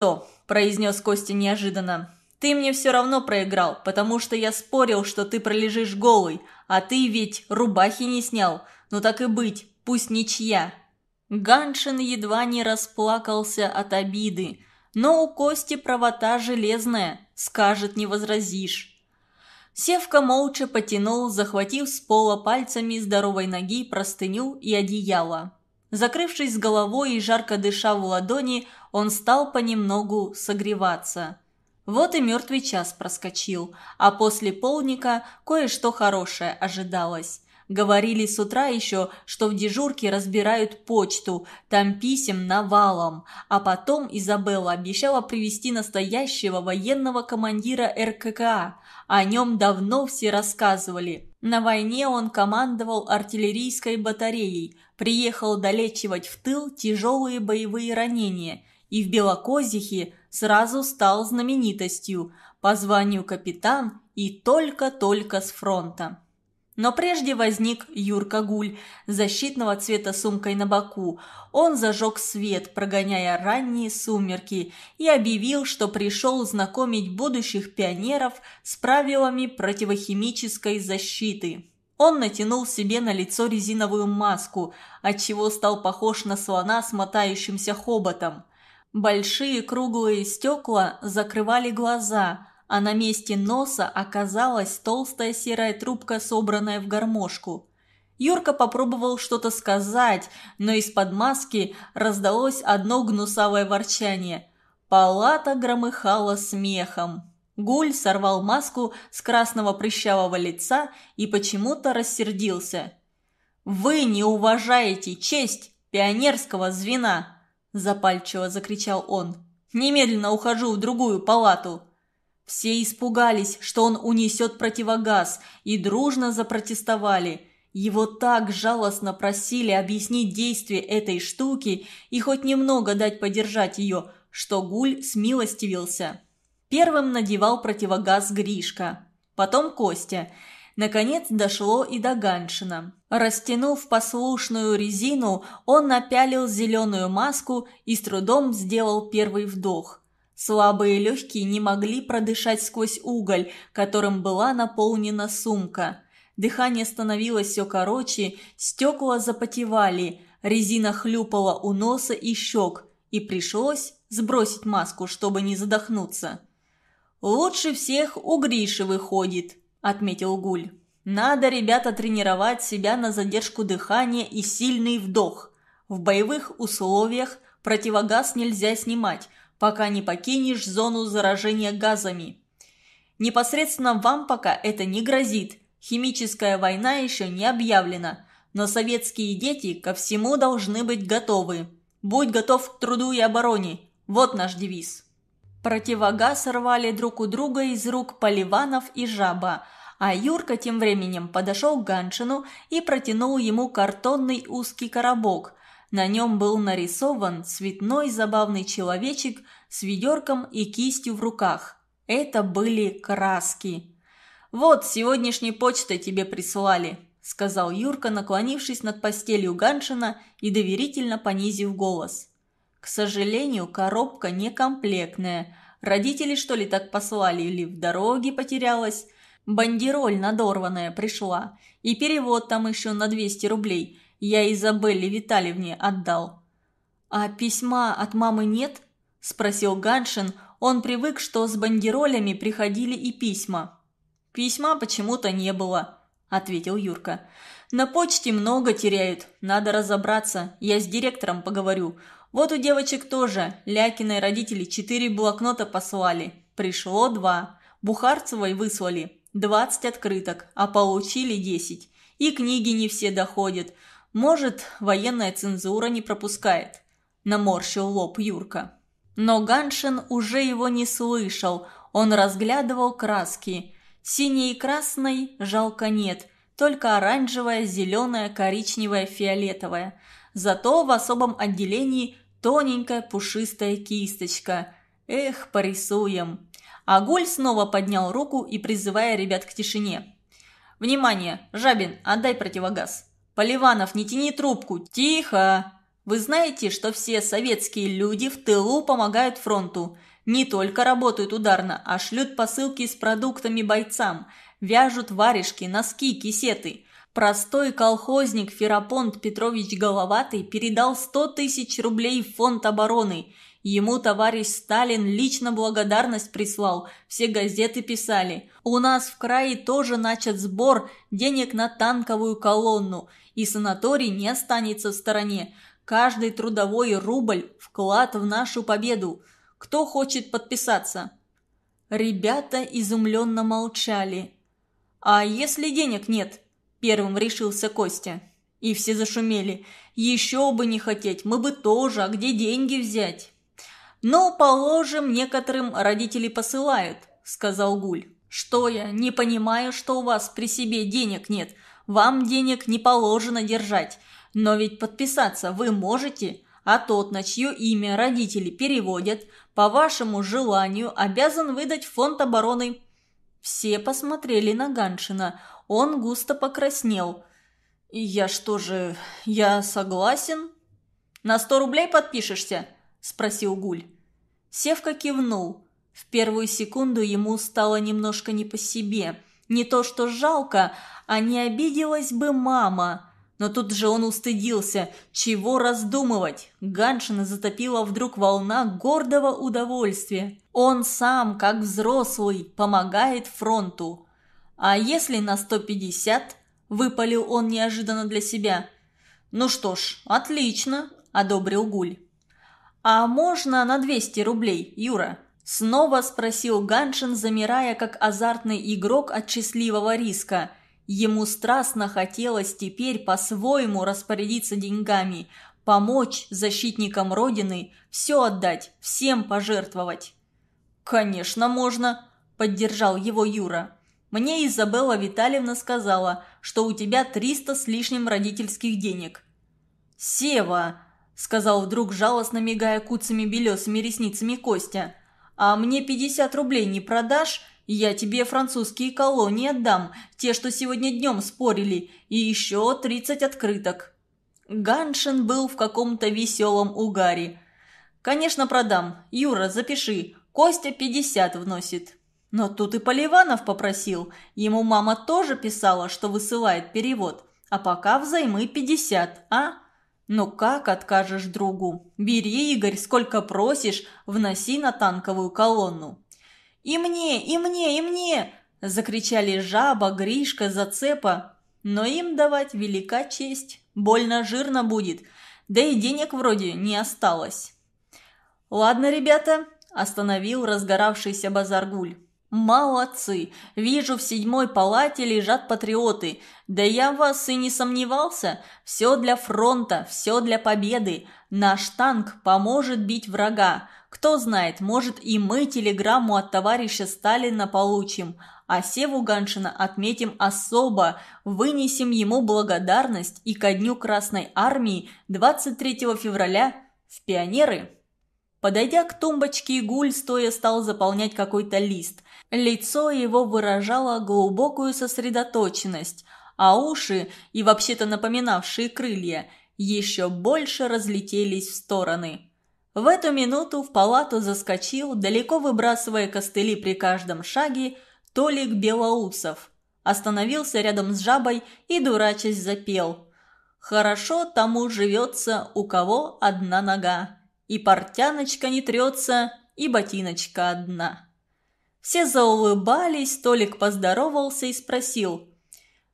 – произнес Костя неожиданно. «Ты мне все равно проиграл, потому что я спорил, что ты пролежишь голый, а ты ведь рубахи не снял. Ну так и быть, пусть ничья». Ганшин едва не расплакался от обиды. Но у Кости правота железная, скажет не возразишь. Севка молча потянул, захватив с пола пальцами здоровой ноги простыню и одеяло. Закрывшись головой и жарко дыша в ладони, он стал понемногу согреваться. Вот и мертвый час проскочил, а после полника кое-что хорошее ожидалось. Говорили с утра еще, что в дежурке разбирают почту, там писем навалом. А потом Изабелла обещала привести настоящего военного командира РККА. О нем давно все рассказывали. На войне он командовал артиллерийской батареей, приехал долечивать в тыл тяжелые боевые ранения и в Белокозихе сразу стал знаменитостью, по званию капитан и только-только с фронта. Но прежде возник Юрка Гуль, защитного цвета сумкой на боку. Он зажег свет, прогоняя ранние сумерки, и объявил, что пришел знакомить будущих пионеров с правилами противохимической защиты. Он натянул себе на лицо резиновую маску, отчего стал похож на слона с мотающимся хоботом. Большие круглые стекла закрывали глаза – а на месте носа оказалась толстая серая трубка, собранная в гармошку. Юрка попробовал что-то сказать, но из-под маски раздалось одно гнусавое ворчание. Палата громыхала смехом. Гуль сорвал маску с красного прыщавого лица и почему-то рассердился. «Вы не уважаете честь пионерского звена!» – запальчиво закричал он. «Немедленно ухожу в другую палату!» Все испугались, что он унесет противогаз, и дружно запротестовали. Его так жалостно просили объяснить действие этой штуки и хоть немного дать подержать ее, что Гуль смилостивился. Первым надевал противогаз Гришка, потом Костя. Наконец дошло и до Ганшина. Растянув послушную резину, он напялил зеленую маску и с трудом сделал первый вдох – Слабые легкие не могли продышать сквозь уголь, которым была наполнена сумка. Дыхание становилось все короче, стекла запотевали, резина хлюпала у носа и щек, и пришлось сбросить маску, чтобы не задохнуться. «Лучше всех у Гриши выходит», – отметил Гуль. «Надо, ребята, тренировать себя на задержку дыхания и сильный вдох. В боевых условиях противогаз нельзя снимать, пока не покинешь зону заражения газами. Непосредственно вам пока это не грозит. Химическая война еще не объявлена, но советские дети ко всему должны быть готовы. Будь готов к труду и обороне. Вот наш девиз. Противогаз рвали друг у друга из рук Поливанов и Жаба, а Юрка тем временем подошел к Ганшину и протянул ему картонный узкий коробок, на нем был нарисован цветной забавный человечек с ведерком и кистью в руках. Это были краски. «Вот, сегодняшней почтой тебе прислали», – сказал Юрка, наклонившись над постелью Ганшина и доверительно понизив голос. «К сожалению, коробка некомплектная. Родители, что ли, так послали или в дороге потерялась? Бандероль надорванная пришла. И перевод там еще на 200 рублей. Я Изабелле Витальевне отдал». «А письма от мамы нет?» – спросил Ганшин. Он привык, что с бандеролями приходили и письма. «Письма почему-то не было», – ответил Юрка. «На почте много теряют. Надо разобраться. Я с директором поговорю. Вот у девочек тоже. Лякиной родители четыре блокнота послали. Пришло два. Бухарцевой выслали. Двадцать открыток, а получили десять. И книги не все доходят. Может, военная цензура не пропускает?» – наморщил лоб Юрка. Но Ганшин уже его не слышал, он разглядывал краски. Синей и красной жалко нет, только оранжевая, зеленая, коричневая, фиолетовая. Зато в особом отделении тоненькая пушистая кисточка. Эх, порисуем. Агуль снова поднял руку и призывая ребят к тишине. «Внимание! Жабин, отдай противогаз!» «Поливанов, не тяни трубку! Тихо!» Вы знаете, что все советские люди в тылу помогают фронту. Не только работают ударно, а шлют посылки с продуктами бойцам, вяжут варежки, носки, кисеты. Простой колхозник Ферапонт Петрович Головатый передал 100 тысяч рублей в фонд обороны. Ему товарищ Сталин лично благодарность прислал, все газеты писали. У нас в крае тоже начат сбор денег на танковую колонну, и санаторий не останется в стороне. Каждый трудовой рубль – вклад в нашу победу. Кто хочет подписаться?» Ребята изумленно молчали. «А если денег нет?» – первым решился Костя. И все зашумели. «Еще бы не хотеть, мы бы тоже, а где деньги взять?» «Ну, положим, некоторым родители посылают», – сказал Гуль. «Что я, не понимаю, что у вас при себе денег нет. Вам денег не положено держать. Но ведь подписаться вы можете, а тот, на чье имя родители переводят, по вашему желанию обязан выдать фонд обороны». Все посмотрели на Ганшина. Он густо покраснел. «Я что же, я согласен?» «На сто рублей подпишешься?» – спросил Гуль. Севка кивнул. В первую секунду ему стало немножко не по себе. Не то что жалко, а не обиделась бы мама – но тут же он устыдился. Чего раздумывать? Ганшина затопила вдруг волна гордого удовольствия. Он сам, как взрослый, помогает фронту. А если на 150? Выпалил он неожиданно для себя. Ну что ж, отлично, одобрил Гуль. А можно на 200 рублей, Юра? Снова спросил Ганшин, замирая как азартный игрок от счастливого риска – Ему страстно хотелось теперь по-своему распорядиться деньгами, помочь защитникам Родины, все отдать, всем пожертвовать. «Конечно, можно», – поддержал его Юра. «Мне Изабелла Витальевна сказала, что у тебя триста с лишним родительских денег». «Сева», – сказал вдруг жалостно мигая куцами белесыми ресницами Костя, – «а мне пятьдесят рублей не продашь?» Я тебе французские колонии отдам, те, что сегодня днем спорили, и еще тридцать открыток». Ганшин был в каком-то веселом угаре. «Конечно, продам. Юра, запиши. Костя пятьдесят вносит». Но тут и Поливанов попросил. Ему мама тоже писала, что высылает перевод. А пока взаймы пятьдесят, а? Ну как откажешь другу? Бери, Игорь, сколько просишь, вноси на танковую колонну. «И мне, и мне, и мне!» – закричали жаба, Гришка, Зацепа. Но им давать велика честь, больно жирно будет, да и денег вроде не осталось. «Ладно, ребята», – остановил разгоравшийся базаргуль. «Молодцы! Вижу, в седьмой палате лежат патриоты. Да я вас и не сомневался. Все для фронта, все для победы. Наш танк поможет бить врага. Кто знает, может и мы телеграмму от товарища Сталина получим, а Севу Ганшина отметим особо, вынесем ему благодарность и ко дню Красной Армии 23 февраля в пионеры. Подойдя к тумбочке, Гуль стоя стал заполнять какой-то лист. Лицо его выражало глубокую сосредоточенность, а уши, и вообще-то напоминавшие крылья, еще больше разлетелись в стороны. В эту минуту в палату заскочил, далеко выбрасывая костыли при каждом шаге, Толик Белоусов. Остановился рядом с жабой и, дурачась, запел. «Хорошо тому живется, у кого одна нога, и портяночка не трется, и ботиночка одна». Все заулыбались, Толик поздоровался и спросил.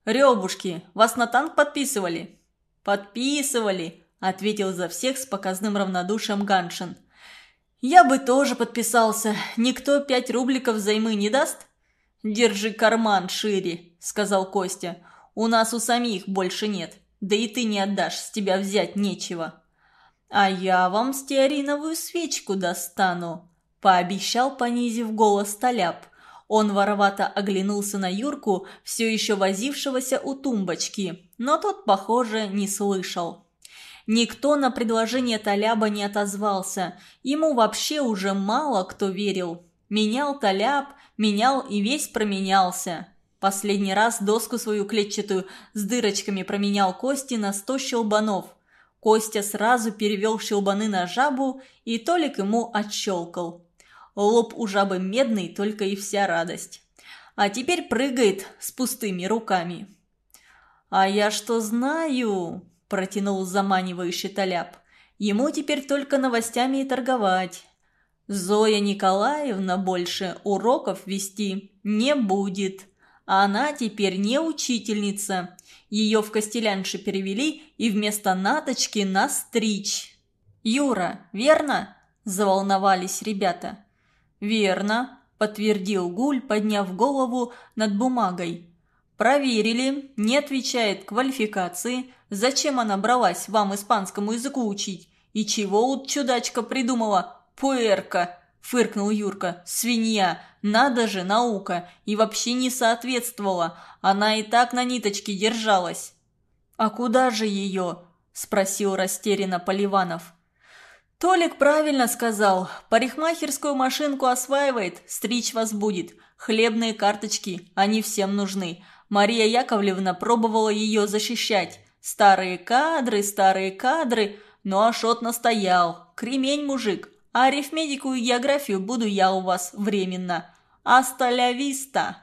«Ребушки, вас на танк подписывали?» «Подписывали», ответил за всех с показным равнодушием Ганшин. «Я бы тоже подписался. Никто пять рубликов займы не даст?» «Держи карман шире», — сказал Костя. «У нас у самих больше нет. Да и ты не отдашь, с тебя взять нечего». «А я вам стеариновую свечку достану», — пообещал, понизив голос Толяп. Он воровато оглянулся на Юрку, все еще возившегося у тумбочки, но тот, похоже, не слышал. Никто на предложение Таляба не отозвался. Ему вообще уже мало кто верил. Менял Таляб, менял и весь променялся. Последний раз доску свою клетчатую с дырочками променял Кости на сто щелбанов. Костя сразу перевел щелбаны на жабу, и Толик ему отщелкал. Лоб у жабы медный, только и вся радость. А теперь прыгает с пустыми руками. «А я что знаю?» – протянул заманивающий Толяп. «Ему теперь только новостями и торговать. Зоя Николаевна больше уроков вести не будет. Она теперь не учительница. Ее в Костелянши перевели и вместо Наточки настричь. «Юра, верно?» – заволновались ребята. «Верно», – подтвердил Гуль, подняв голову над бумагой. «Проверили, не отвечает квалификации. Зачем она бралась вам испанскому языку учить? И чего у чудачка придумала? Пуэрка!» – фыркнул Юрка. «Свинья! Надо же, наука! И вообще не соответствовала. Она и так на ниточке держалась». «А куда же ее?» – спросил растерянно Поливанов. «Толик правильно сказал. Парикмахерскую машинку осваивает, стричь вас будет. Хлебные карточки, они всем нужны. Мария Яковлевна пробовала ее защищать. Старые кадры, старые кадры. Но Ашот настоял. Кремень, мужик. А арифметику и географию буду я у вас временно. Асталявиста!»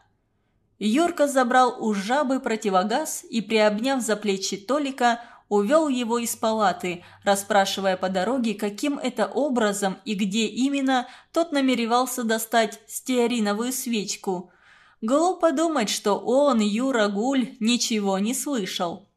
Юрка забрал у жабы противогаз и, приобняв за плечи Толика, увел его из палаты, расспрашивая по дороге, каким это образом и где именно тот намеревался достать стеариновую свечку. Глупо думать, что он, Юра Гуль, ничего не слышал.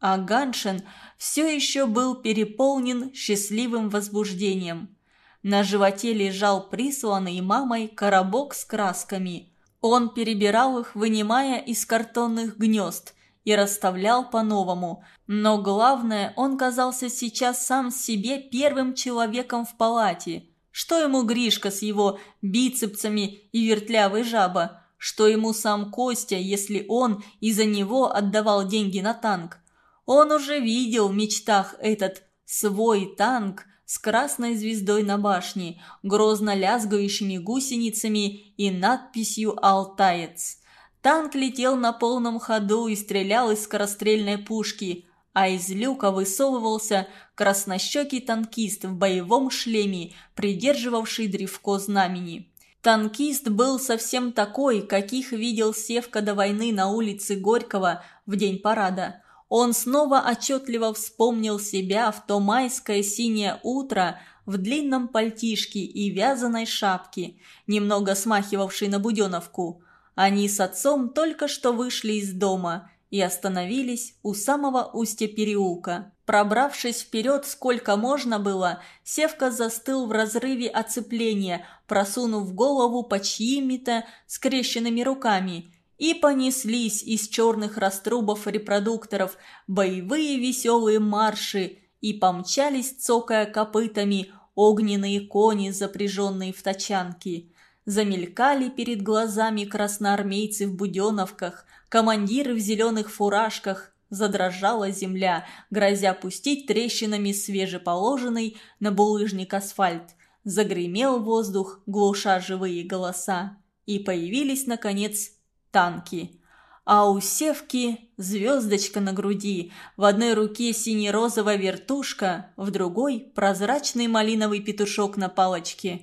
А Ганшин все еще был переполнен счастливым возбуждением. На животе лежал присланный мамой коробок с красками. Он перебирал их, вынимая из картонных гнезд – и расставлял по-новому. Но главное, он казался сейчас сам себе первым человеком в палате. Что ему Гришка с его бицепсами и вертлявой жаба? Что ему сам Костя, если он из-за него отдавал деньги на танк? Он уже видел в мечтах этот свой танк с красной звездой на башне, грозно лязгающими гусеницами и надписью «Алтаец». Танк летел на полном ходу и стрелял из скорострельной пушки, а из люка высовывался краснощекий танкист в боевом шлеме, придерживавший древко знамени. Танкист был совсем такой, каких видел Севка до войны на улице Горького в день парада. Он снова отчетливо вспомнил себя в то майское синее утро в длинном пальтишке и вязаной шапке, немного смахивавшей на буденовку – они с отцом только что вышли из дома и остановились у самого устья переулка. Пробравшись вперед сколько можно было, Севка застыл в разрыве оцепления, просунув голову по чьими-то скрещенными руками. И понеслись из черных раструбов репродукторов боевые веселые марши, и помчались, цокая копытами, огненные кони, запряженные в тачанки. Замелькали перед глазами красноармейцы в буденовках, командиры в зеленых фуражках. Задрожала земля, грозя пустить трещинами свежеположенный на булыжник асфальт. Загремел воздух, глуша живые голоса. И появились, наконец, танки. А у Севки звездочка на груди, в одной руке сине-розовая вертушка, в другой прозрачный малиновый петушок на палочке.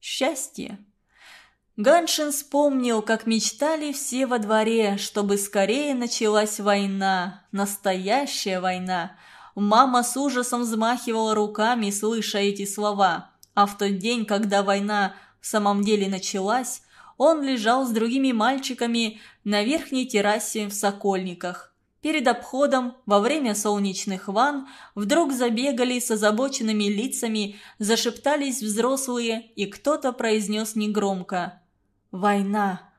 Счастье. Ганшин вспомнил, как мечтали все во дворе, чтобы скорее началась война, настоящая война. Мама с ужасом взмахивала руками, слыша эти слова. А в тот день, когда война в самом деле началась, он лежал с другими мальчиками на верхней террасе в Сокольниках. Перед обходом, во время солнечных ванн, вдруг забегали с озабоченными лицами, зашептались взрослые, и кто-то произнес негромко Война!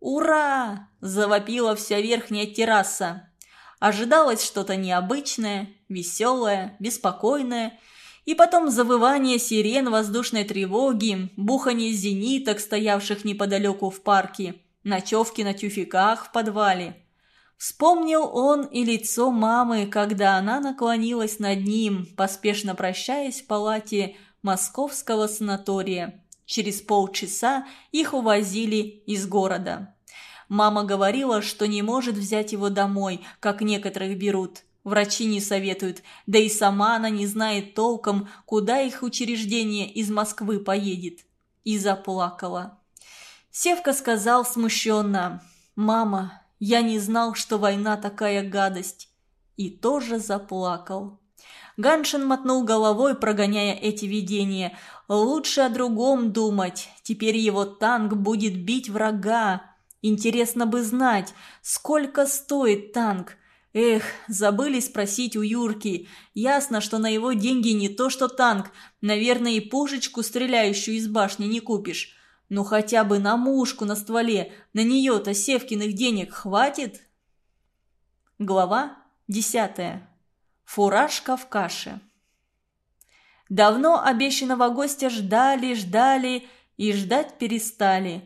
«Ура!» – завопила вся верхняя терраса. Ожидалось что-то необычное, веселое, беспокойное, и потом завывание сирен воздушной тревоги, бухание зениток, стоявших неподалеку в парке, ночевки на тюфяках в подвале. Вспомнил он и лицо мамы, когда она наклонилась над ним, поспешно прощаясь в палате московского санатория. Через полчаса их увозили из города. Мама говорила, что не может взять его домой, как некоторых берут. Врачи не советуют, да и сама она не знает толком, куда их учреждение из Москвы поедет. И заплакала. Севка сказал смущенно, «Мама, я не знал, что война такая гадость». И тоже заплакал. Ганшин мотнул головой, прогоняя эти видения. «Лучше о другом думать. Теперь его танк будет бить врага. Интересно бы знать, сколько стоит танк. Эх, забыли спросить у Юрки. Ясно, что на его деньги не то что танк. Наверное, и пушечку, стреляющую из башни, не купишь. Ну хотя бы на мушку на стволе. На нее-то Севкиных денег хватит? Глава десятая. Фуражка в каше. Давно обещанного гостя ждали, ждали и ждать перестали.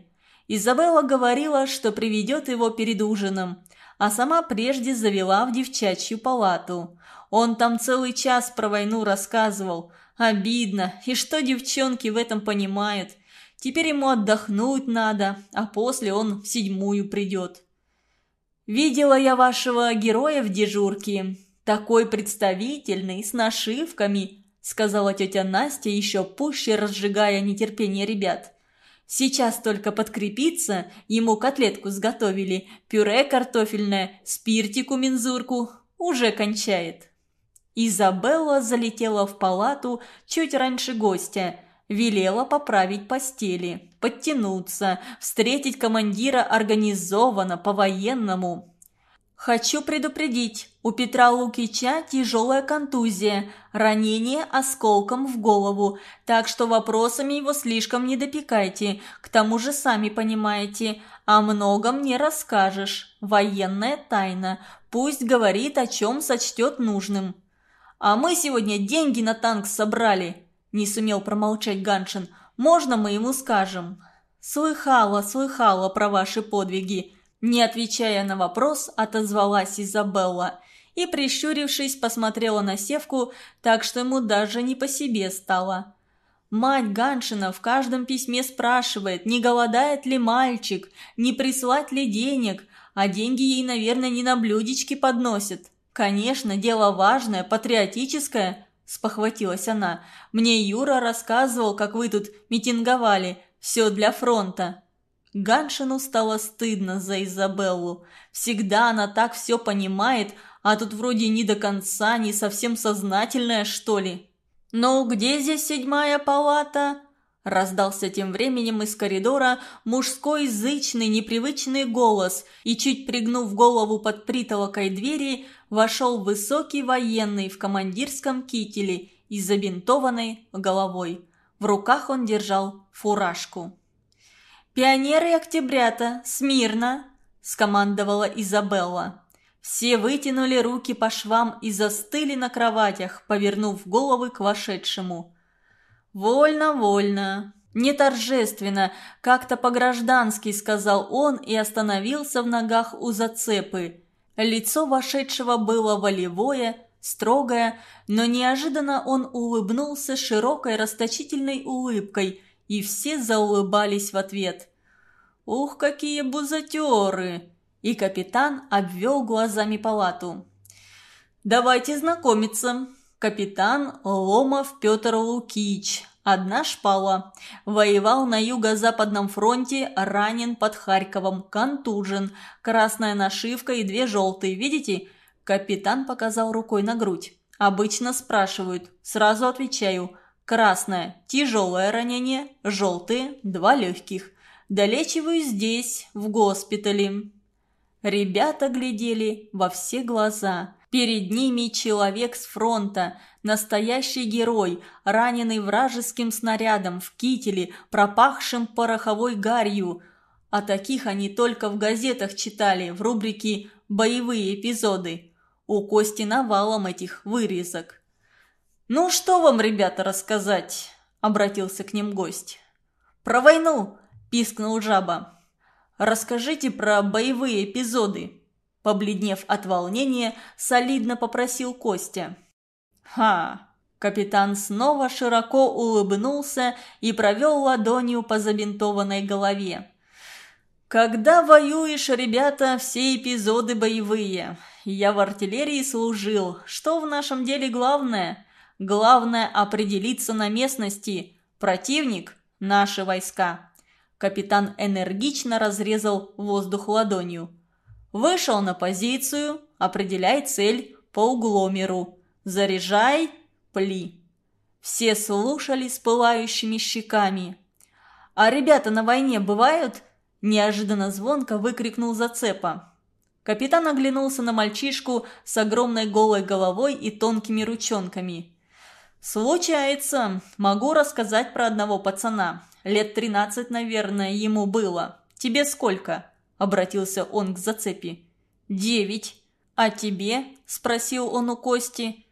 Изабелла говорила, что приведет его перед ужином – а сама прежде завела в девчачью палату. Он там целый час про войну рассказывал. Обидно, и что девчонки в этом понимают? Теперь ему отдохнуть надо, а после он в седьмую придет. «Видела я вашего героя в дежурке. Такой представительный, с нашивками», сказала тетя Настя, еще пуще разжигая нетерпение ребят. Сейчас только подкрепиться, ему котлетку сготовили, пюре картофельное, спиртику мензурку, уже кончает. Изабелла залетела в палату чуть раньше гостя, велела поправить постели, подтянуться, встретить командира организованно, по-военному. «Хочу предупредить, у Петра Лукича тяжелая контузия, ранение осколком в голову, так что вопросами его слишком не допекайте, к тому же сами понимаете, о многом не расскажешь, военная тайна, пусть говорит, о чем сочтет нужным». «А мы сегодня деньги на танк собрали», – не сумел промолчать Ганшин, – «можно мы ему скажем?» «Слыхала, слыхала про ваши подвиги», не отвечая на вопрос, отозвалась Изабелла и, прищурившись, посмотрела на Севку, так что ему даже не по себе стало. Мать Ганшина в каждом письме спрашивает, не голодает ли мальчик, не прислать ли денег, а деньги ей, наверное, не на блюдечке подносят. «Конечно, дело важное, патриотическое», – спохватилась она. «Мне Юра рассказывал, как вы тут митинговали. Все для фронта». Ганшину стало стыдно за Изабеллу. Всегда она так все понимает, а тут вроде не до конца, не совсем сознательная, что ли. «Ну, где здесь седьмая палата?» Раздался тем временем из коридора мужской зычный непривычный голос, и, чуть пригнув голову под притолокой двери, вошел высокий военный в командирском кителе и забинтованной головой. В руках он держал фуражку. «Пионеры Октябрята, смирно!» – скомандовала Изабелла. Все вытянули руки по швам и застыли на кроватях, повернув головы к вошедшему. «Вольно, вольно!» «Не торжественно, как-то по-граждански», – сказал он и остановился в ногах у зацепы. Лицо вошедшего было волевое, строгое, но неожиданно он улыбнулся широкой расточительной улыбкой – и все заулыбались в ответ. «Ух, какие бузатеры!» И капитан обвел глазами палату. «Давайте знакомиться. Капитан Ломов Петр Лукич. Одна шпала. Воевал на юго-западном фронте, ранен под Харьковом, контужен. Красная нашивка и две желтые, видите?» Капитан показал рукой на грудь. «Обычно спрашивают. Сразу отвечаю – Красное – тяжелое ранение, желтые – два легких. Долечиваю здесь, в госпитале. Ребята глядели во все глаза. Перед ними человек с фронта, настоящий герой, раненый вражеским снарядом в кителе, пропахшим пороховой гарью. А таких они только в газетах читали в рубрике «Боевые эпизоды». У Кости навалом этих вырезок. «Ну, что вам, ребята, рассказать?» – обратился к ним гость. «Про войну!» – пискнул жаба. «Расскажите про боевые эпизоды!» Побледнев от волнения, солидно попросил Костя. «Ха!» Капитан снова широко улыбнулся и провел ладонью по забинтованной голове. Когда воюешь, ребята, все эпизоды боевые. Я в артиллерии служил. Что в нашем деле главное? Главное определиться на местности. Противник – наши войска. Капитан энергично разрезал воздух ладонью. Вышел на позицию, определяй цель по угломеру. Заряжай, пли. Все слушали с пылающими щеками. «А ребята на войне бывают?» – неожиданно звонко выкрикнул Зацепа. Капитан оглянулся на мальчишку с огромной голой головой и тонкими ручонками. «Случается. Могу рассказать про одного пацана. Лет тринадцать, наверное, ему было. Тебе сколько?» – обратился он к зацепи. «Девять. А тебе?» – спросил он у Кости.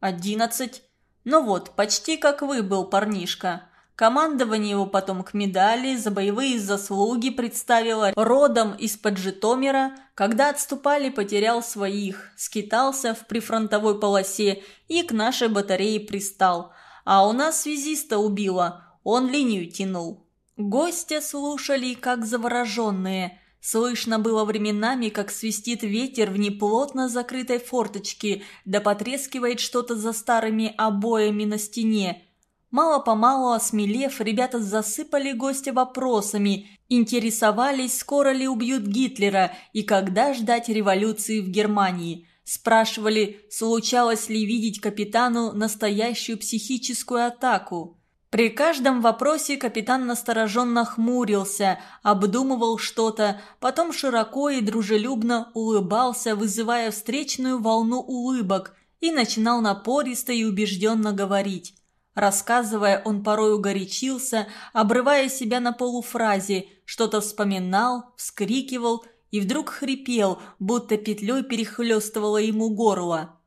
«Одиннадцать. Ну вот, почти как вы был парнишка. Командование его потом к медали за боевые заслуги представило родом из-под Житомира, когда отступали, потерял своих, скитался в прифронтовой полосе и к нашей батарее пристал. А у нас связиста убило, он линию тянул. Гостя слушали, как завороженные. Слышно было временами, как свистит ветер в неплотно закрытой форточке, да потрескивает что-то за старыми обоями на стене – Мало-помалу осмелев, ребята засыпали гостя вопросами, интересовались, скоро ли убьют Гитлера и когда ждать революции в Германии. Спрашивали, случалось ли видеть капитану настоящую психическую атаку. При каждом вопросе капитан настороженно хмурился, обдумывал что-то, потом широко и дружелюбно улыбался, вызывая встречную волну улыбок, и начинал напористо и убежденно говорить. Рассказывая, он порою горячился, обрывая себя на полуфразе, что-то вспоминал, вскрикивал и вдруг хрипел, будто петлей перехлестывало ему горло.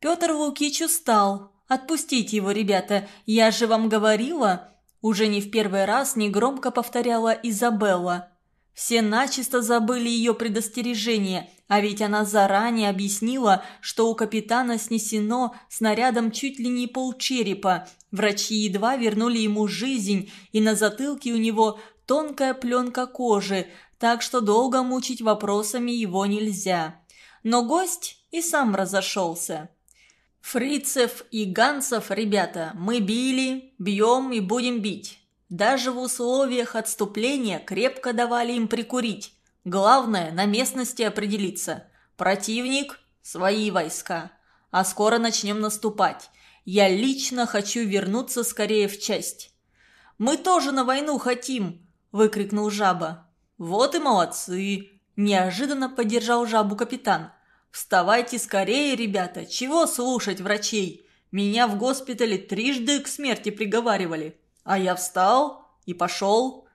Петр Лукич устал. «Отпустите его, ребята, я же вам говорила!» Уже не в первый раз негромко повторяла Изабелла. Все начисто забыли ее предостережение, а ведь она заранее объяснила, что у капитана снесено снарядом чуть ли не полчерепа. Врачи едва вернули ему жизнь, и на затылке у него тонкая пленка кожи, так что долго мучить вопросами его нельзя. Но гость и сам разошелся. «Фрицев и Гансов, ребята, мы били, бьем и будем бить. Даже в условиях отступления крепко давали им прикурить. Главное – на местности определиться. Противник – свои войска. А скоро начнем наступать. Я лично хочу вернуться скорее в часть. «Мы тоже на войну хотим!» – выкрикнул жаба. «Вот и молодцы!» – неожиданно поддержал жабу капитан. «Вставайте скорее, ребята! Чего слушать врачей? Меня в госпитале трижды к смерти приговаривали. А я встал и пошел.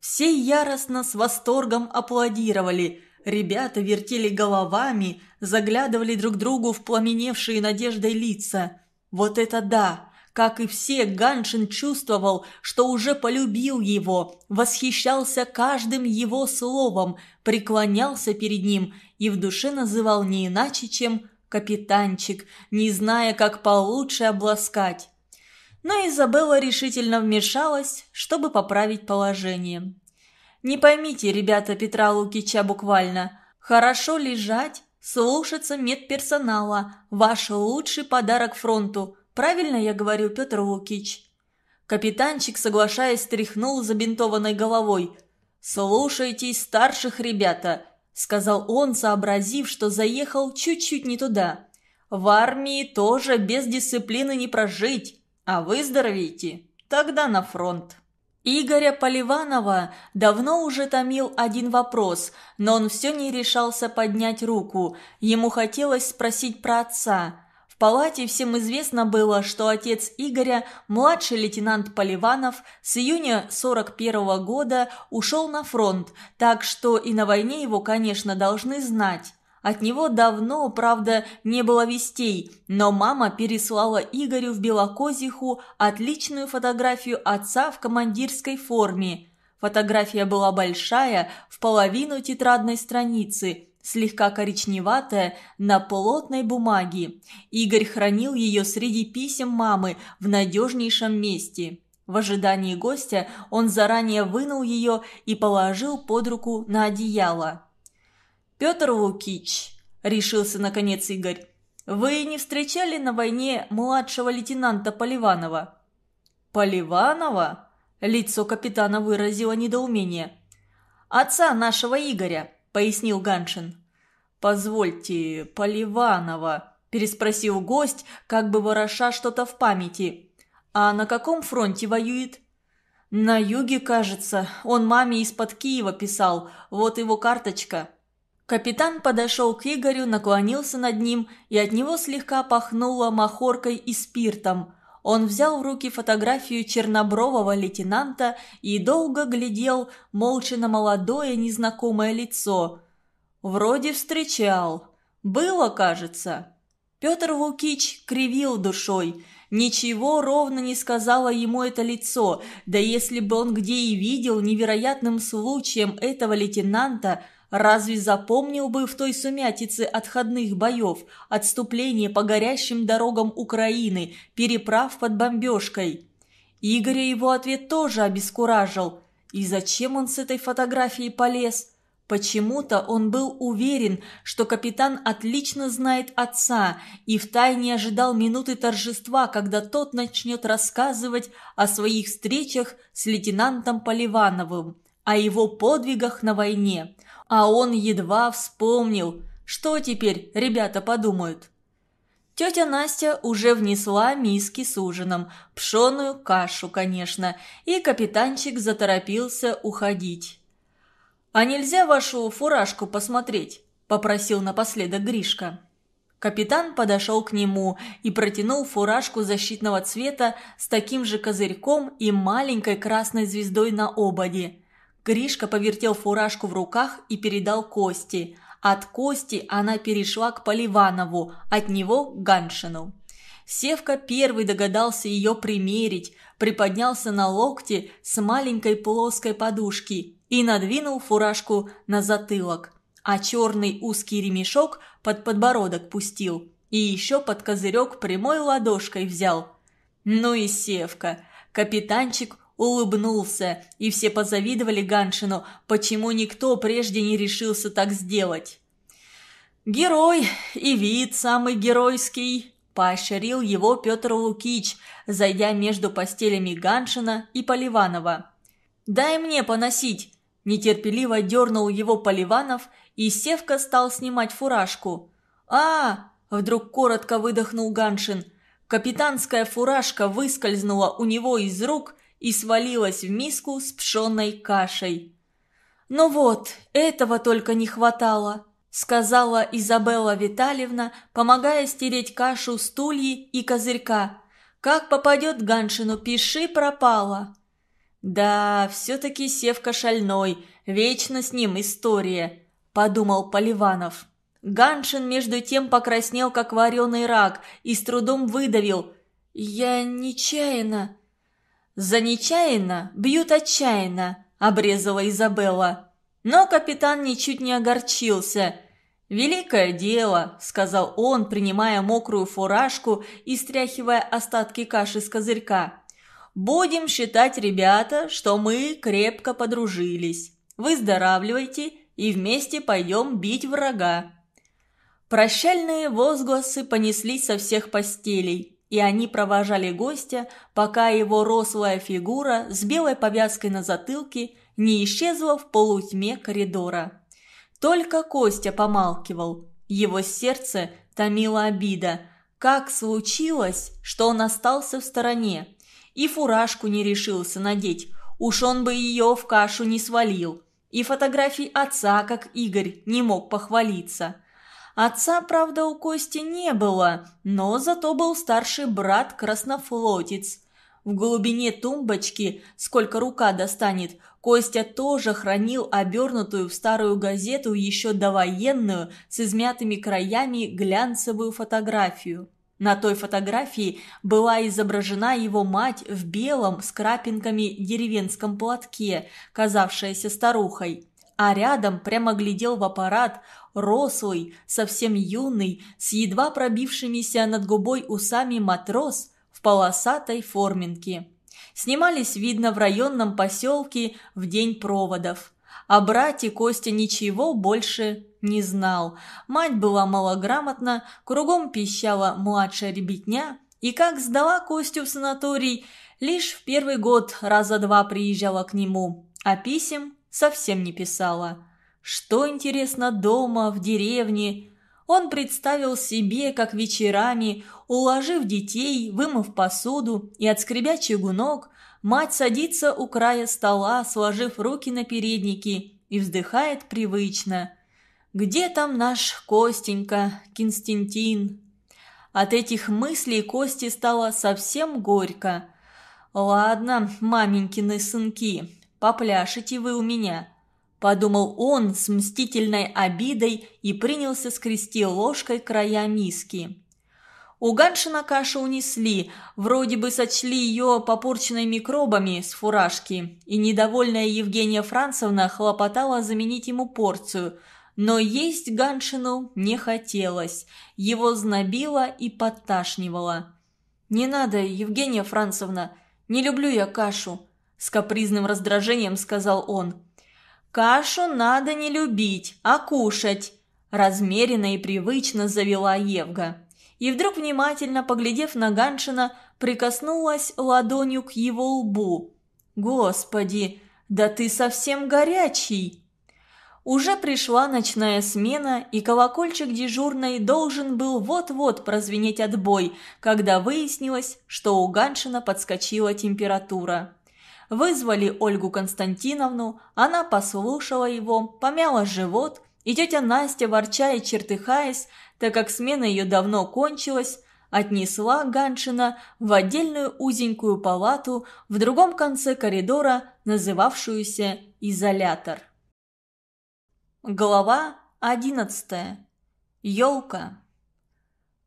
Все яростно с восторгом аплодировали. Ребята вертели головами, заглядывали друг другу в пламеневшие надеждой лица. Вот это да! Как и все, Ганшин чувствовал, что уже полюбил его, восхищался каждым его словом, преклонялся перед ним и в душе называл не иначе, чем «капитанчик», не зная, как получше обласкать но Изабелла решительно вмешалась, чтобы поправить положение. «Не поймите, ребята Петра Лукича буквально. Хорошо лежать, слушаться медперсонала – ваш лучший подарок фронту. Правильно я говорю, Петр Лукич?» Капитанчик, соглашаясь, тряхнул забинтованной головой. «Слушайтесь старших, ребята», – сказал он, сообразив, что заехал чуть-чуть не туда. «В армии тоже без дисциплины не прожить. А выздоровеете? Тогда на фронт. Игоря Поливанова давно уже томил один вопрос, но он все не решался поднять руку. Ему хотелось спросить про отца. Палате всем известно было, что отец Игоря, младший лейтенант Поливанов, с июня 41 -го года ушел на фронт, так что и на войне его, конечно, должны знать. От него давно, правда, не было вестей, но мама переслала Игорю в Белокозиху отличную фотографию отца в командирской форме. Фотография была большая, в половину тетрадной страницы, слегка коричневатая, на плотной бумаге. Игорь хранил ее среди писем мамы в надежнейшем месте. В ожидании гостя он заранее вынул ее и положил под руку на одеяло. «Петр Лукич», — решился наконец Игорь, — «вы не встречали на войне младшего лейтенанта Поливанова?» «Поливанова?» — лицо капитана выразило недоумение. «Отца нашего Игоря», — пояснил Ганшин. «Позвольте, Поливанова», — переспросил гость, как бы вороша что-то в памяти. «А на каком фронте воюет?» «На юге, кажется. Он маме из-под Киева писал. Вот его карточка». Капитан подошел к Игорю, наклонился над ним, и от него слегка пахнуло махоркой и спиртом. Он взял в руки фотографию чернобрового лейтенанта и долго глядел молча на молодое незнакомое лицо. «Вроде встречал. Было, кажется». Петр Лукич кривил душой – Ничего ровно не сказала ему это лицо, да если бы он где и видел невероятным случаем этого лейтенанта, разве запомнил бы в той сумятице отходных боев, отступление по горящим дорогам Украины, переправ под бомбежкой? Игоря его ответ тоже обескуражил. И зачем он с этой фотографией полез? Почему-то он был уверен, что капитан отлично знает отца и втайне ожидал минуты торжества, когда тот начнет рассказывать о своих встречах с лейтенантом Поливановым, о его подвигах на войне. А он едва вспомнил, что теперь ребята подумают. Тетя Настя уже внесла миски с ужином, пшеную кашу, конечно, и капитанчик заторопился уходить. «А нельзя вашу фуражку посмотреть?» – попросил напоследок Гришка. Капитан подошел к нему и протянул фуражку защитного цвета с таким же козырьком и маленькой красной звездой на ободе. Гришка повертел фуражку в руках и передал Кости. От Кости она перешла к Поливанову, от него к Ганшину. Севка первый догадался ее примерить, приподнялся на локте с маленькой плоской подушки и надвинул фуражку на затылок, а черный узкий ремешок под подбородок пустил и еще под козырек прямой ладошкой взял. Ну и севка. Капитанчик улыбнулся, и все позавидовали Ганшину, почему никто прежде не решился так сделать. «Герой и вид самый геройский», – поощрил его Петр Лукич, зайдя между постелями Ганшина и Поливанова. «Дай мне поносить», Нетерпеливо дернул его Поливанов, и Севка стал снимать фуражку. а вдруг коротко выдохнул Ганшин. Капитанская фуражка выскользнула у него из рук и свалилась в миску с пшенной кашей. «Ну вот, этого только не хватало», — сказала Изабелла Витальевна, помогая стереть кашу стульи и козырька. «Как попадет Ганшину, пиши пропало». «Да, все-таки Севка шальной, вечно с ним история», – подумал Поливанов. Ганшин между тем покраснел, как вареный рак, и с трудом выдавил. «Я нечаянно». «За нечаянно бьют отчаянно», – обрезала Изабелла. Но капитан ничуть не огорчился. «Великое дело», – сказал он, принимая мокрую фуражку и стряхивая остатки каши с козырька. Будем считать, ребята, что мы крепко подружились. Выздоравливайте и вместе пойдем бить врага». Прощальные возгласы понеслись со всех постелей, и они провожали гостя, пока его рослая фигура с белой повязкой на затылке не исчезла в полутьме коридора. Только Костя помалкивал. Его сердце томила обида. Как случилось, что он остался в стороне? И фуражку не решился надеть, уж он бы ее в кашу не свалил. И фотографий отца, как Игорь, не мог похвалиться. Отца, правда, у Кости не было, но зато был старший брат краснофлотец. В глубине тумбочки, сколько рука достанет, Костя тоже хранил обернутую в старую газету еще довоенную с измятыми краями глянцевую фотографию. На той фотографии была изображена его мать в белом с крапинками деревенском платке, казавшаяся старухой. А рядом прямо глядел в аппарат рослый, совсем юный, с едва пробившимися над губой усами матрос в полосатой форменке. Снимались, видно, в районном поселке в день проводов. О брате Костя ничего больше не знал. Мать была малограмотна, кругом пищала младшая ребятня, и как сдала Костю в санаторий, лишь в первый год раза два приезжала к нему, а писем совсем не писала. Что интересно дома, в деревне? Он представил себе, как вечерами, уложив детей, вымыв посуду и отскребя чугунок, мать садится у края стола, сложив руки на передники, и вздыхает привычно. «Где там наш Костенька, Константин?» От этих мыслей Кости стало совсем горько. «Ладно, маменькины сынки, попляшите вы у меня подумал он с мстительной обидой и принялся скрести ложкой края миски. У Ганшина кашу унесли, вроде бы сочли ее попорченной микробами с фуражки, и недовольная Евгения Францевна хлопотала заменить ему порцию, но есть Ганшину не хотелось, его знобило и подташнивало. «Не надо, Евгения Францевна, не люблю я кашу», – с капризным раздражением сказал он. «Кашу надо не любить, а кушать», – размеренно и привычно завела Евга. И вдруг, внимательно поглядев на Ганшина, прикоснулась ладонью к его лбу. «Господи, да ты совсем горячий!» Уже пришла ночная смена, и колокольчик дежурной должен был вот-вот прозвенеть отбой, когда выяснилось, что у Ганшина подскочила температура. Вызвали Ольгу Константиновну, она послушала его, помяла живот, и тетя Настя, ворча и чертыхаясь, так как смена ее давно кончилась, отнесла Ганшина в отдельную узенькую палату в другом конце коридора, называвшуюся «изолятор». Глава одиннадцатая. Елка.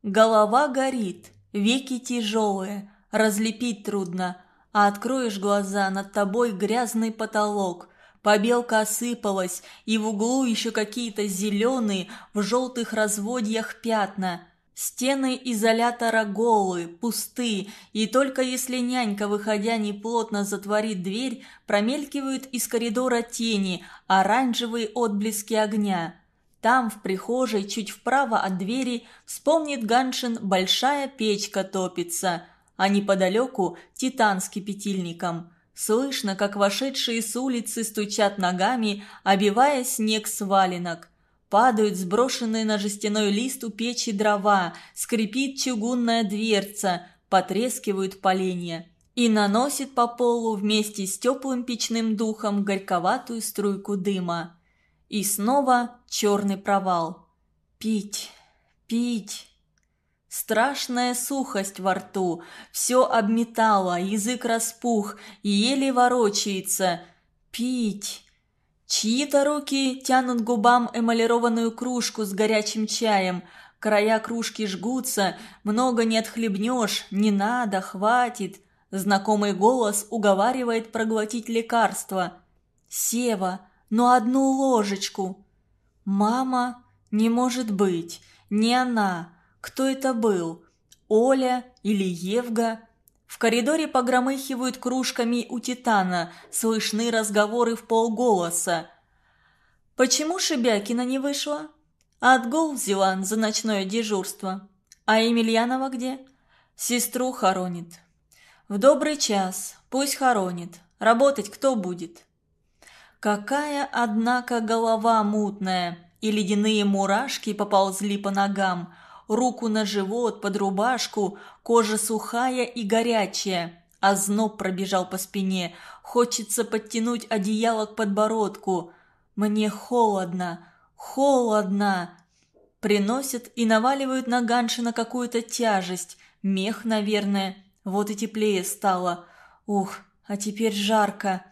Голова горит, веки тяжелые, разлепить трудно, а откроешь глаза, над тобой грязный потолок. Побелка осыпалась, и в углу еще какие-то зеленые в желтых разводьях пятна. Стены изолятора голые, пусты, и только если нянька, выходя неплотно затворит дверь, промелькивают из коридора тени, оранжевые отблески огня. Там, в прихожей, чуть вправо от двери, вспомнит Ганшин, большая печка топится – а неподалеку титан с кипятильником. Слышно, как вошедшие с улицы стучат ногами, обивая снег с валенок. Падают сброшенные на жестяной лист у печи дрова, скрипит чугунная дверца, потрескивают поленья. И наносит по полу вместе с теплым печным духом горьковатую струйку дыма. И снова черный провал. Пить, пить. Страшная сухость во рту, все обметало, язык распух еле ворочается. Пить. Чьи-то руки тянут губам эмалированную кружку с горячим чаем. Края кружки жгутся, много не отхлебнешь, не надо, хватит. Знакомый голос уговаривает проглотить лекарство. «Сева, ну одну ложечку!» «Мама? Не может быть, не она!» Кто это был? Оля или Евга? В коридоре погромыхивают кружками у Титана, слышны разговоры в полголоса. Почему Шебякина не вышла? Отгул взяла за ночное дежурство. А Емельянова где? Сестру хоронит. В добрый час, пусть хоронит. Работать кто будет? Какая, однако, голова мутная, и ледяные мурашки поползли по ногам – руку на живот, под рубашку, кожа сухая и горячая. А зноб пробежал по спине, хочется подтянуть одеяло к подбородку. Мне холодно, холодно. Приносят и наваливают на Ганшина какую-то тяжесть, мех, наверное. Вот и теплее стало. Ух, а теперь жарко.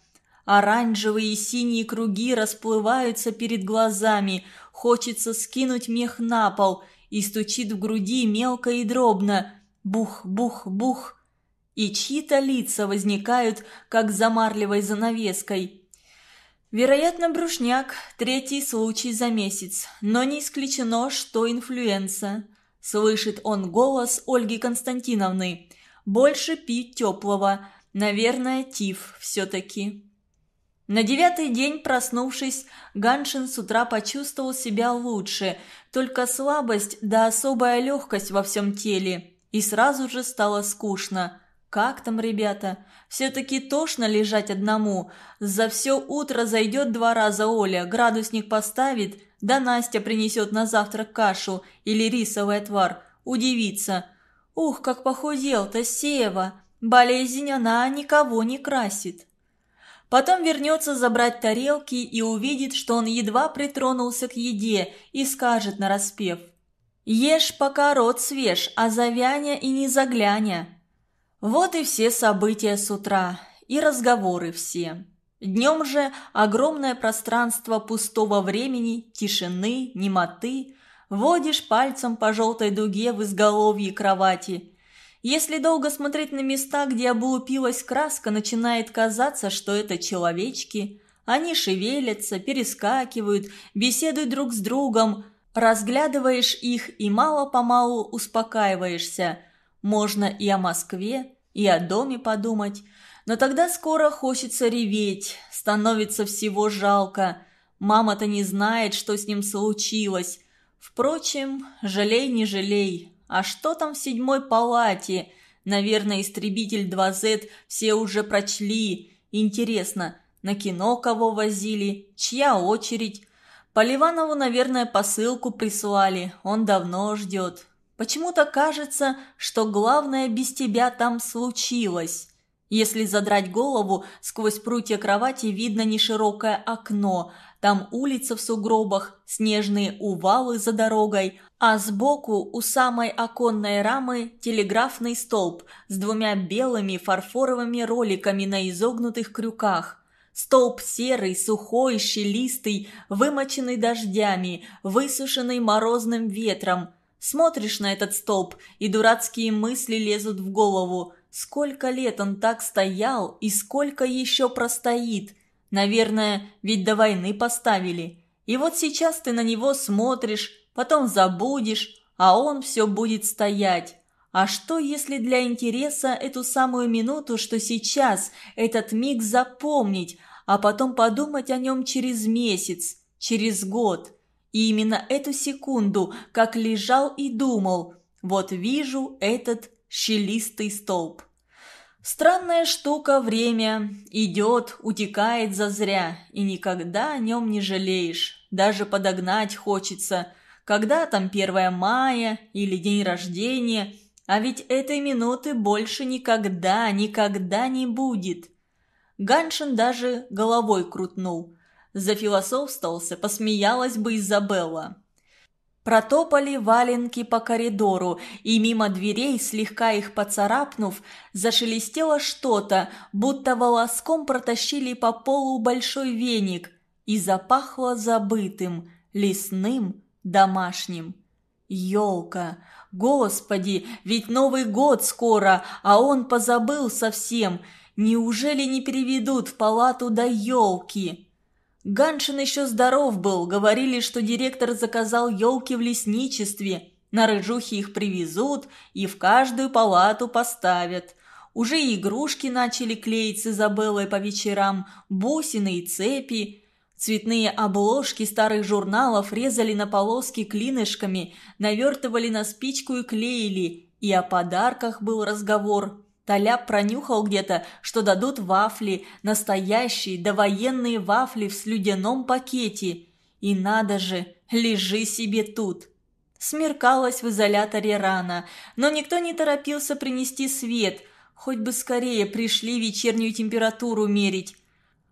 Оранжевые и синие круги расплываются перед глазами. Хочется скинуть мех на пол и стучит в груди мелко и дробно. Бух, бух, бух. И чьи-то лица возникают, как за марлевой занавеской. Вероятно, брушняк, третий случай за месяц, но не исключено, что инфлюенса. Слышит он голос Ольги Константиновны. Больше пить теплого. Наверное, тиф все-таки. На девятый день, проснувшись, Ганшин с утра почувствовал себя лучше, только слабость да особая легкость во всем теле, и сразу же стало скучно. Как там, ребята? Все-таки тошно лежать одному. За все утро зайдет два раза Оля, градусник поставит, да Настя принесет на завтрак кашу или рисовый отвар. Удивится. Ух, как похудел-то Сева! Болезнь она никого не красит. Потом вернется забрать тарелки и увидит, что он едва притронулся к еде и скажет нараспев. «Ешь, пока рот свеж, а завяня и не загляня». Вот и все события с утра, и разговоры все. Днем же огромное пространство пустого времени, тишины, немоты. Водишь пальцем по желтой дуге в изголовье кровати – если долго смотреть на места, где облупилась краска, начинает казаться, что это человечки. Они шевелятся, перескакивают, беседуют друг с другом. Разглядываешь их и мало-помалу успокаиваешься. Можно и о Москве, и о доме подумать. Но тогда скоро хочется реветь, становится всего жалко. Мама-то не знает, что с ним случилось. Впрочем, жалей не жалей, а что там в седьмой палате? Наверное, истребитель 2Z все уже прочли. Интересно, на кино кого возили? Чья очередь? Поливанову, наверное, посылку прислали. Он давно ждет. Почему-то кажется, что главное без тебя там случилось. Если задрать голову, сквозь прутья кровати видно неширокое окно. Там улица в сугробах, снежные увалы за дорогой, а сбоку у самой оконной рамы телеграфный столб с двумя белыми фарфоровыми роликами на изогнутых крюках. Столб серый, сухой, щелистый, вымоченный дождями, высушенный морозным ветром. Смотришь на этот столб, и дурацкие мысли лезут в голову. Сколько лет он так стоял и сколько еще простоит? Наверное, ведь до войны поставили. И вот сейчас ты на него смотришь, потом забудешь, а он все будет стоять. А что, если для интереса эту самую минуту, что сейчас, этот миг запомнить, а потом подумать о нем через месяц, через год? И именно эту секунду, как лежал и думал, вот вижу этот щелистый столб. Странная штука время. Идет, утекает зазря, и никогда о нем не жалеешь. Даже подогнать хочется – когда там 1 мая или день рождения, а ведь этой минуты больше никогда, никогда не будет. Ганшин даже головой крутнул. Зафилософствовался, посмеялась бы Изабелла. Протопали валенки по коридору, и мимо дверей, слегка их поцарапнув, зашелестело что-то, будто волоском протащили по полу большой веник, и запахло забытым, лесным, домашним. Ёлка! Господи, ведь Новый год скоро, а он позабыл совсем. Неужели не переведут в палату до елки? Ганшин еще здоров был, говорили, что директор заказал елки в лесничестве. На рыжухе их привезут и в каждую палату поставят. Уже и игрушки начали клеить с Изабеллой по вечерам, бусины и цепи. Цветные обложки старых журналов резали на полоски клинышками, навертывали на спичку и клеили. И о подарках был разговор. Толяп пронюхал где-то, что дадут вафли, настоящие довоенные вафли в слюдяном пакете. И надо же, лежи себе тут. Смеркалось в изоляторе рано, но никто не торопился принести свет, хоть бы скорее пришли вечернюю температуру мерить.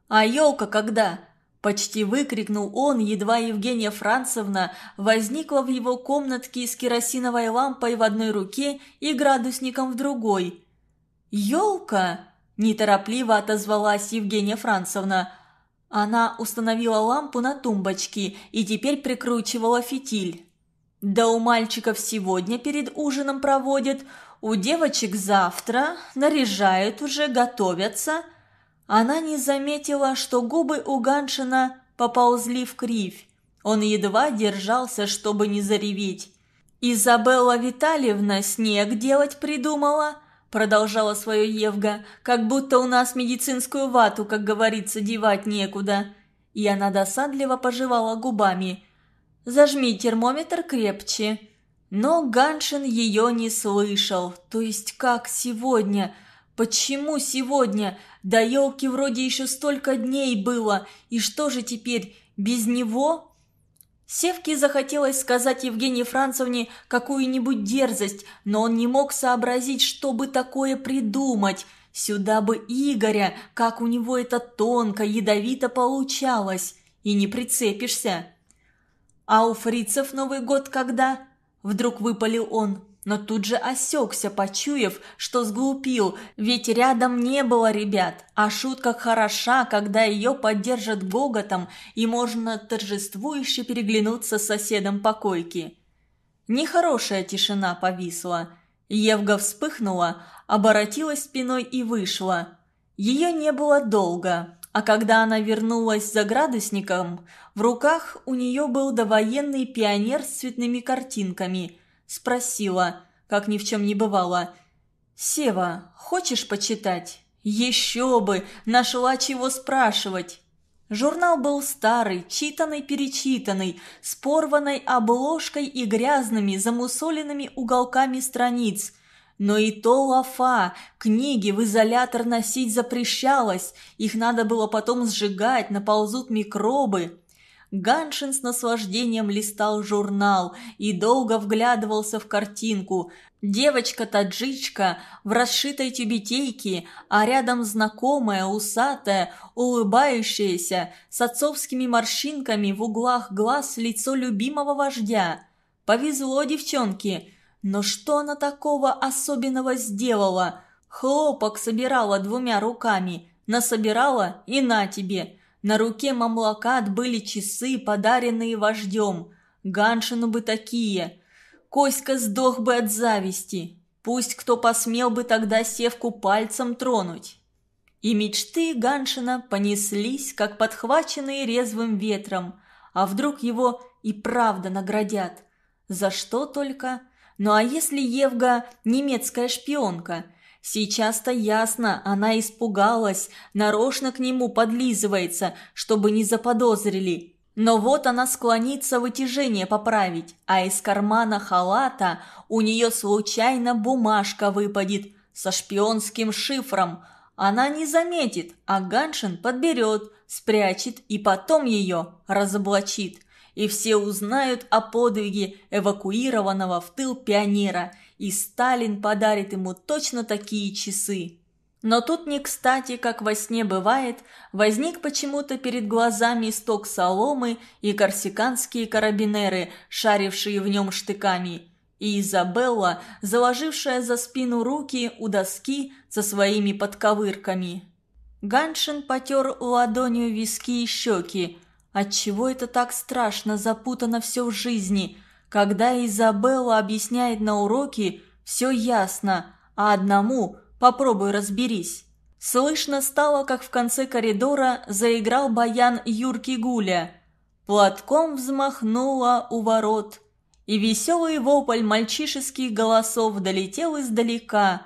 А елка когда? Почти выкрикнул он, едва Евгения Францевна возникла в его комнатке с керосиновой лампой в одной руке и градусником в другой. «Елка!» – неторопливо отозвалась Евгения Францевна. Она установила лампу на тумбочке и теперь прикручивала фитиль. «Да у мальчиков сегодня перед ужином проводят, у девочек завтра, наряжают уже, готовятся». Она не заметила, что губы у Ганшина поползли в кривь. Он едва держался, чтобы не зареветь. «Изабелла Витальевна снег делать придумала? Продолжала свое Евга, как будто у нас медицинскую вату, как говорится, девать некуда. И она досадливо пожевала губами. «Зажми термометр крепче». Но Ганшин ее не слышал. То есть как сегодня? Почему сегодня? Да елки вроде еще столько дней было. И что же теперь, без него? Севке захотелось сказать Евгении Францевне какую-нибудь дерзость, но он не мог сообразить, чтобы такое придумать. Сюда бы Игоря, как у него это тонко, ядовито получалось. И не прицепишься. «А у фрицев Новый год когда?» Вдруг выпалил он но тут же осекся, почуяв, что сглупил, ведь рядом не было ребят, а шутка хороша, когда ее поддержат гоготом, и можно торжествующе переглянуться с соседом по койке. Нехорошая тишина повисла. Евга вспыхнула, оборотилась спиной и вышла. Ее не было долго, а когда она вернулась за градусником, в руках у нее был довоенный пионер с цветными картинками – Спросила, как ни в чем не бывало. «Сева, хочешь почитать?» «Еще бы! Нашла чего спрашивать!» Журнал был старый, читанный-перечитанный, с порванной обложкой и грязными, замусоленными уголками страниц. Но и то лафа, книги в изолятор носить запрещалось, их надо было потом сжигать, наползут микробы. Ганшин с наслаждением листал журнал и долго вглядывался в картинку. Девочка-таджичка в расшитой тюбетейке, а рядом знакомая, усатая, улыбающаяся, с отцовскими морщинками в углах глаз лицо любимого вождя. Повезло девчонке. Но что она такого особенного сделала? Хлопок собирала двумя руками. Насобирала и на тебе – на руке Мамлакат были часы, подаренные вождем. Ганшину бы такие. Коська сдох бы от зависти. Пусть кто посмел бы тогда севку пальцем тронуть. И мечты Ганшина понеслись, как подхваченные резвым ветром. А вдруг его и правда наградят? За что только? Ну а если Евга немецкая шпионка – Сейчас-то ясно, она испугалась, нарочно к нему подлизывается, чтобы не заподозрили. Но вот она склонится вытяжение поправить, а из кармана халата у нее случайно бумажка выпадет со шпионским шифром. Она не заметит, а Ганшин подберет, спрячет и потом ее разоблачит. И все узнают о подвиге эвакуированного в тыл пионера – и Сталин подарит ему точно такие часы. Но тут не кстати, как во сне бывает, возник почему-то перед глазами сток соломы и корсиканские карабинеры, шарившие в нем штыками, и Изабелла, заложившая за спину руки у доски со своими подковырками. Ганшин потер ладонью виски и щеки. Отчего это так страшно запутано все в жизни – когда Изабелла объясняет на уроке, все ясно, а одному попробуй разберись. Слышно стало, как в конце коридора заиграл баян Юрки Гуля. Платком взмахнула у ворот. И веселый вопль мальчишеских голосов долетел издалека.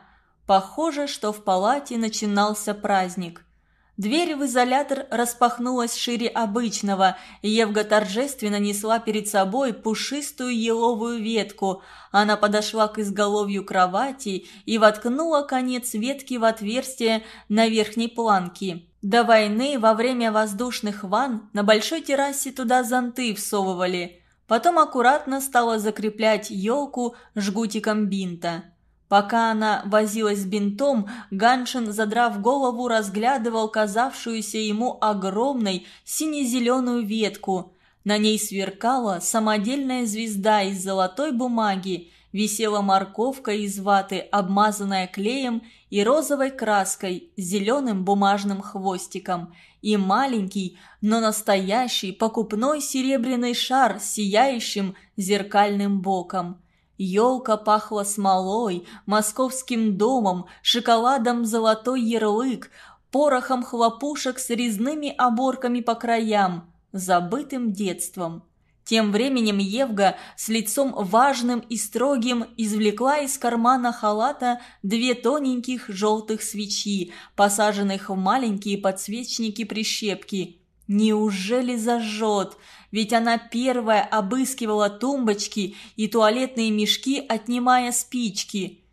Похоже, что в палате начинался праздник. Дверь в изолятор распахнулась шире обычного, и Евга торжественно несла перед собой пушистую еловую ветку. Она подошла к изголовью кровати и воткнула конец ветки в отверстие на верхней планке. До войны во время воздушных ванн на большой террасе туда зонты всовывали. Потом аккуратно стала закреплять елку жгутиком бинта. Пока она возилась с бинтом, Ганшин, задрав голову, разглядывал казавшуюся ему огромной сине-зеленую ветку. На ней сверкала самодельная звезда из золотой бумаги, висела морковка из ваты, обмазанная клеем и розовой краской с зеленым бумажным хвостиком, и маленький, но настоящий покупной серебряный шар с сияющим зеркальным боком – Елка пахла смолой, московским домом, шоколадом золотой ярлык, порохом хлопушек с резными оборками по краям, забытым детством. Тем временем Евга с лицом важным и строгим извлекла из кармана халата две тоненьких желтых свечи, посаженных в маленькие подсвечники-прищепки. Неужели зажжет? Ведь она первая обыскивала тумбочки и туалетные мешки, отнимая спички.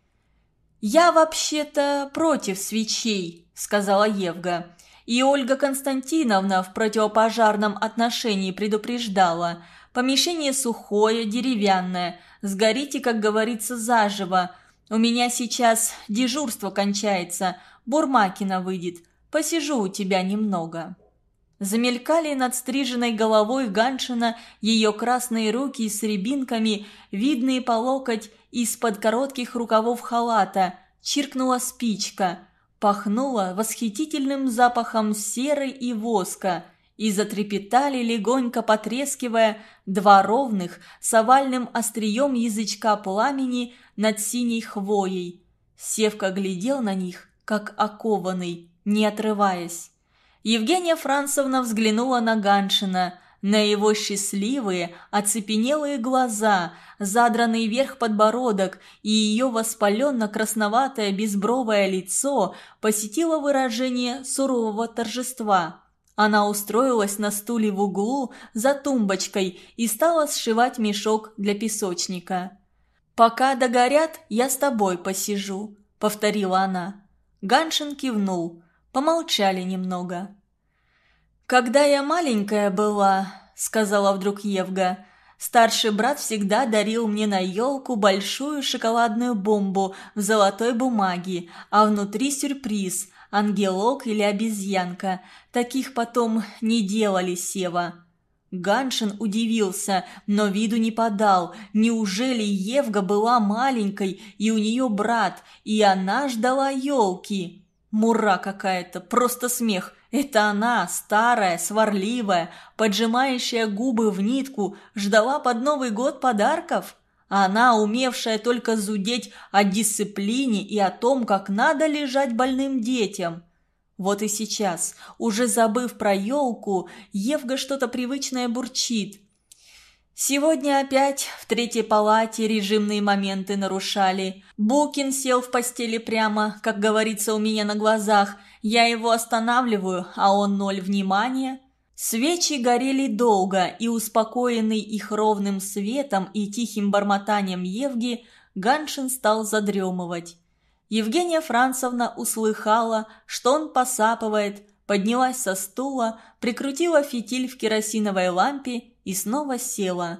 «Я вообще-то против свечей», — сказала Евга. И Ольга Константиновна в противопожарном отношении предупреждала. Помещение сухое, деревянное. Сгорите, как говорится, заживо. У меня сейчас дежурство кончается. Бурмакина выйдет. Посижу у тебя немного». Замелькали над стриженной головой Ганшина ее красные руки с рябинками, видные по локоть из-под коротких рукавов халата. Чиркнула спичка. Пахнула восхитительным запахом серы и воска. И затрепетали, легонько потрескивая, два ровных с овальным острием язычка пламени над синей хвоей. Севка глядел на них, как окованный, не отрываясь. Евгения Францевна взглянула на Ганшина, на его счастливые, оцепенелые глаза, задранный вверх подбородок и ее воспаленно-красноватое безбровое лицо посетило выражение сурового торжества. Она устроилась на стуле в углу за тумбочкой и стала сшивать мешок для песочника. «Пока догорят, я с тобой посижу», — повторила она. Ганшин кивнул. Помолчали немного. «Когда я маленькая была», — сказала вдруг Евга, — «старший брат всегда дарил мне на елку большую шоколадную бомбу в золотой бумаге, а внутри сюрприз — ангелок или обезьянка. Таких потом не делали, Сева». Ганшин удивился, но виду не подал. Неужели Евга была маленькой, и у нее брат, и она ждала елки? Мура какая-то, просто смех. Это она, старая, сварливая, поджимающая губы в нитку, ждала под Новый год подарков? Она, умевшая только зудеть о дисциплине и о том, как надо лежать больным детям. Вот и сейчас, уже забыв про елку, Евга что-то привычное бурчит. Сегодня опять в третьей палате режимные моменты нарушали. Букин сел в постели прямо, как говорится у меня на глазах. Я его останавливаю, а он ноль внимания. Свечи горели долго, и успокоенный их ровным светом и тихим бормотанием Евги, Ганшин стал задремывать. Евгения Францевна услыхала, что он посапывает, поднялась со стула, прикрутила фитиль в керосиновой лампе и снова села.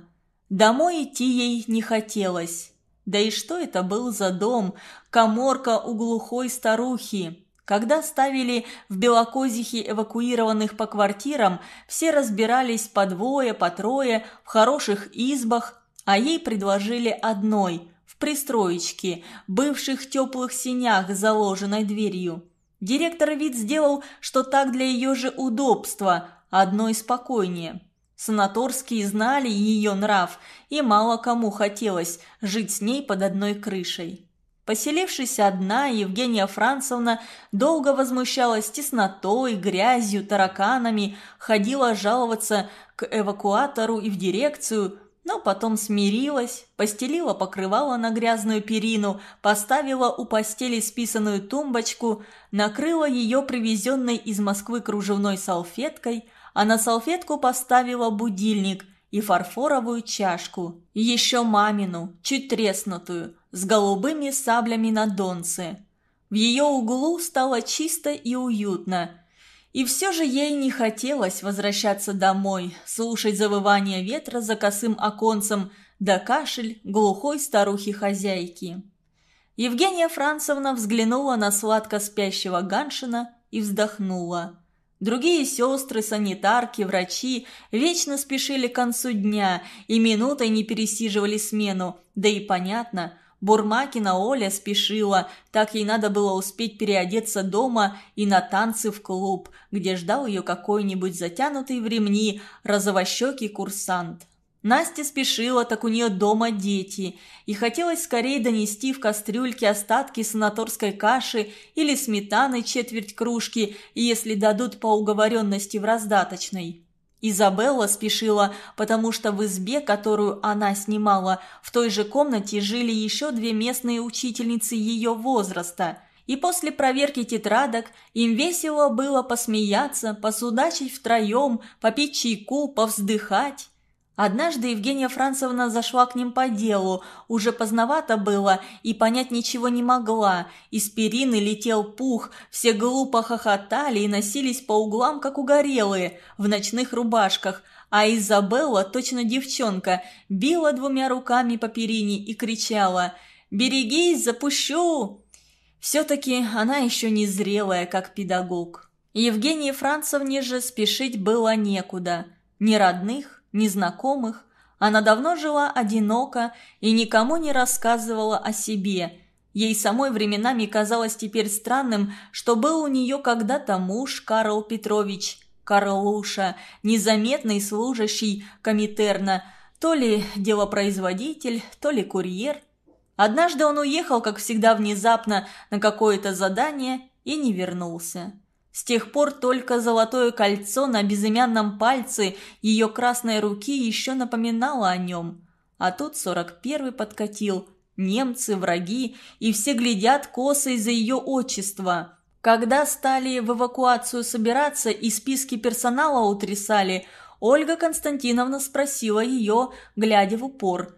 Домой идти ей не хотелось. Да и что это был за дом? Коморка у глухой старухи. Когда ставили в Белокозихе эвакуированных по квартирам, все разбирались по двое, по трое, в хороших избах, а ей предложили одной, в пристроечке, бывших теплых синях заложенной дверью. Директор вид сделал, что так для ее же удобства, одной спокойнее. Санаторские знали ее нрав, и мало кому хотелось жить с ней под одной крышей. Поселившись одна, Евгения Францевна долго возмущалась теснотой, грязью, тараканами, ходила жаловаться к эвакуатору и в дирекцию, но потом смирилась, постелила покрывало на грязную перину, поставила у постели списанную тумбочку, накрыла ее привезенной из Москвы кружевной салфеткой, а на салфетку поставила будильник и фарфоровую чашку, еще мамину, чуть треснутую, с голубыми саблями на донце. В ее углу стало чисто и уютно. И все же ей не хотелось возвращаться домой, слушать завывание ветра за косым оконцем, да кашель глухой старухи-хозяйки. Евгения Францевна взглянула на сладко спящего Ганшина и вздохнула. Другие сестры, санитарки, врачи вечно спешили к концу дня и минутой не пересиживали смену. Да и понятно, Бурмакина Оля спешила, так ей надо было успеть переодеться дома и на танцы в клуб, где ждал ее какой-нибудь затянутый в ремни розовощекий курсант. Настя спешила, так у нее дома дети, и хотелось скорее донести в кастрюльке остатки санаторской каши или сметаны четверть кружки, если дадут по уговоренности в раздаточной. Изабелла спешила, потому что в избе, которую она снимала, в той же комнате жили еще две местные учительницы ее возраста. И после проверки тетрадок им весело было посмеяться, посудачить втроем, попить чайку, повздыхать. Однажды Евгения Францевна зашла к ним по делу, уже поздновато было и понять ничего не могла. Из перины летел пух, все глупо хохотали и носились по углам, как угорелые, в ночных рубашках, а Изабелла, точно девчонка, била двумя руками по перине и кричала «Берегись, запущу!». Все-таки она еще не зрелая, как педагог. Евгении Францевне же спешить было некуда. Ни родных, незнакомых, она давно жила одиноко и никому не рассказывала о себе. Ей самой временами казалось теперь странным, что был у нее когда-то муж Карл Петрович, Карлуша, незаметный служащий комитерна, то ли делопроизводитель, то ли курьер. Однажды он уехал, как всегда внезапно, на какое-то задание и не вернулся. С тех пор только золотое кольцо на безымянном пальце ее красной руки еще напоминало о нем. А тут сорок первый подкатил, немцы, враги, и все глядят косо из-за ее отчества. Когда стали в эвакуацию собираться и списки персонала утрясали, Ольга Константиновна спросила ее, глядя в упор.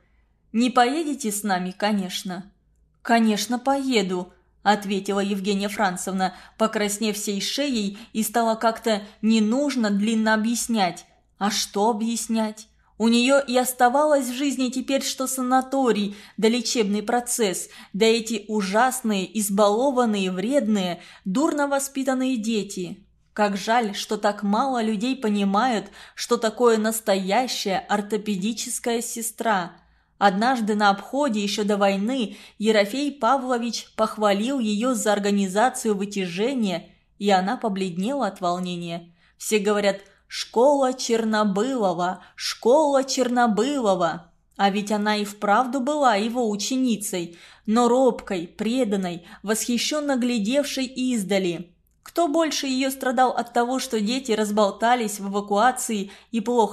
«Не поедете с нами, конечно?» «Конечно, поеду», ответила Евгения Францевна, покраснев всей шеей, и стало как-то не нужно длинно объяснять. А что объяснять? У нее и оставалось в жизни теперь что санаторий, да лечебный процесс, да эти ужасные, избалованные, вредные, дурно воспитанные дети. Как жаль, что так мало людей понимают, что такое настоящая ортопедическая сестра – Однажды на обходе еще до войны Ерофей Павлович похвалил ее за организацию вытяжения, и она побледнела от волнения. Все говорят «Школа Чернобылова! Школа Чернобылова!» А ведь она и вправду была его ученицей, но робкой, преданной, восхищенно глядевшей издали. Кто больше ее страдал от того, что дети разболтались в эвакуации и плохо